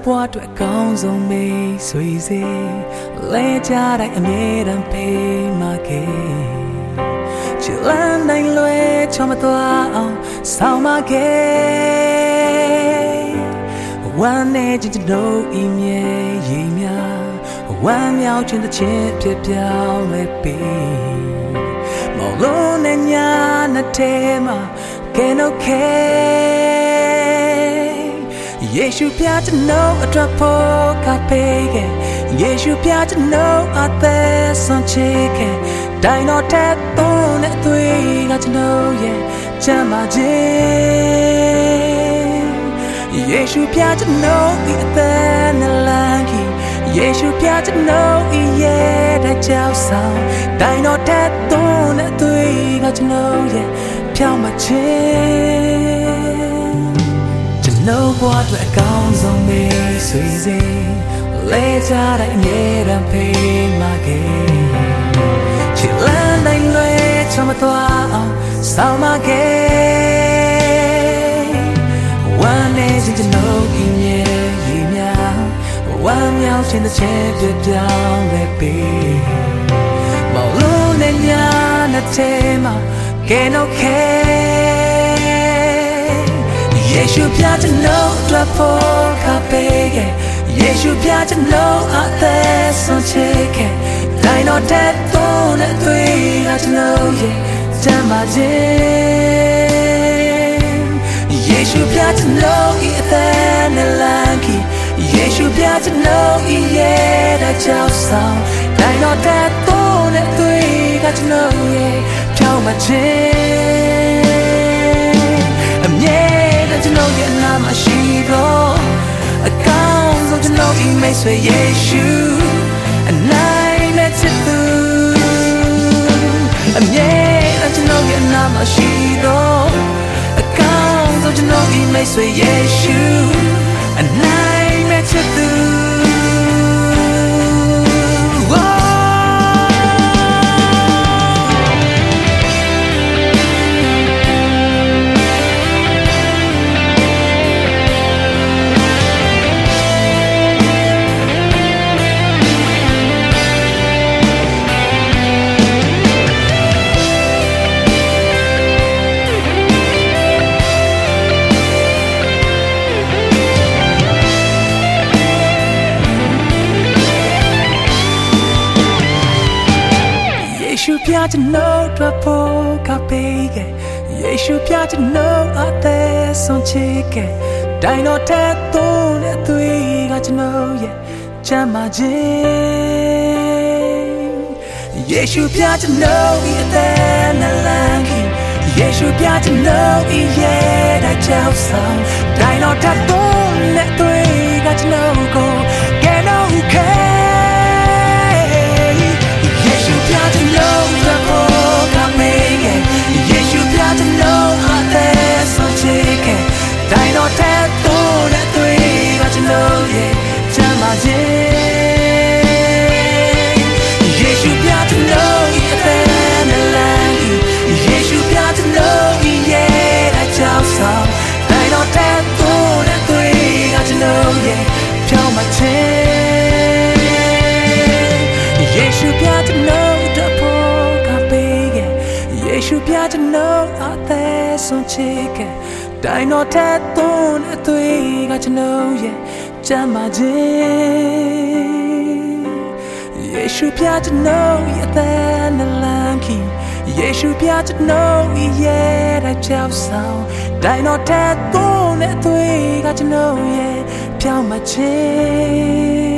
ုပ်ဘွားအတွက်ကောင်းဆုံးမိတ်ဆွေစေလဲကြတိုင်းအမြဲတမ်းဖေးမခဲ့ချစ်လန်းနိုင်လွယ်ချမသွားအောင်ဆောင်းမခဲ့ဝမ်းနေခြင်းတို့ဤမြဲရေများဝမ်းမြောက်ခြင်းတစ်ချင်းဖြစ်ပြောင်းလဲပြီးမောင်လုံးနဲ့ညာနဲ့ထဲမှာကဲနိုခဲ ယေရှုပြကျွန်ုပ်အတွက်ဖို့ကပေးခဲ့ယေရှုပြကျွန်ုပ်အသက်ဆုံးချေခဲ့တိုင်တော်တဲ့သွန်းနဲ့အသွေးကကျွန်ုပ်ရဲ့ချမ်းသာခြင်းယေရှုပြကျွန်ုပ်ဒီအသက်နဲ့လမ်းကြီးယေရှုပြကျွန်ုပ်ဤရဲ့တဲ့ကြောက်ဆောင်တိုင်တော်တဲ့သွန်းနဲ့အသွေးကကျွန်ုပ်ရဲ့ဖြောင်းမခြင်းကျွန်ုပ် ဘဝအတွက်အကောင်းဆုံးမိတ်ဆွေစေလဲကြတဲ့အမြဲတမ်းဖေးမခဲ့ချစ်လန်းတိုင်းလွယ်ချမသွားအောင်ဆောင်းမခဲ့ဝမ်းနေစဉ်ကျွန်ုပ်ဤမြဲရည်များဝမ်းမြောက်ခြင်းတစ်ချက်ပြပြောင်းလဲပြီးမောင်လုံးနဲ့ညာနဲ့တဲမှာကဲတော့ခဲ ယေရှုပြကျွန်ုပ်အတွက်ဖို့ခပေးခဲ့ယေရှုပြကျွန်ုပ်အသက်ဆုံးချေခဲ့တိုင်းတော်တဲ့သွန်းနဲ့သွေးကကျွန်ုပ်ရဲ့တမ်းပါခြင်းယေရှုပြကျွန်ုပ်ဤအသက်နဲ့လမ်းကြီးယေရှုပြကျွန်ုပ်ဤရဲ့တဲ့ကြောက်ဆောင်တိုင်းတော်တဲ့သွန်းနဲ့သွေးကကျွန်ုပ်ရဲ့ဖြောင်းပါခြင်း ကျွန်ုပ်ဤမိတ်ဆွေယေရှုအနိုင်နဲ့ချစ်သူအမြဲတမ်းကျွန်ုပ်ရဲ့နာမရှိတော့အကောင်းဆုံး ပ်ဤမိတ်ဆွေယေရှုအနိုင်နဲ့ချစ်သူယေရှုပြကျွန်ုပ်တို့ဖို့ကပေးခဲ့ယေရှုပြကျွန်ုပ်အသက်ဆုံးချေခဲ့တိုင်တော်တဲ့သွန်းနဲ့သွေးကကျွန်ုပ်ရဲ့ချမ်းသာခြင်းယေရှုပြကျွန်ုပ်ဤအသက်နဲ့လမ်းကြီးယေရှုပြကျွန်ုပ်ဤရဲ့တဲ့ကြောက်ဆောင် သက်ဆုံးချေခဲ့တိုင်းတော့တဲ့သွန်းအသွေးကကျွန်တော်ရဲ့ချမ်းသာခြင်းယေရှုပြတဲ့လုံးရဲ့အသက်နဲ့လမ်းကြီးယေရှုပြတဲ့လုံးရဲ့တဲ့ကြောက်ဆောင်တိုင်းတော့တဲ့သွန်းအသွေးကကျွန်တော်ရဲ့ဖြောင်းမခြင်း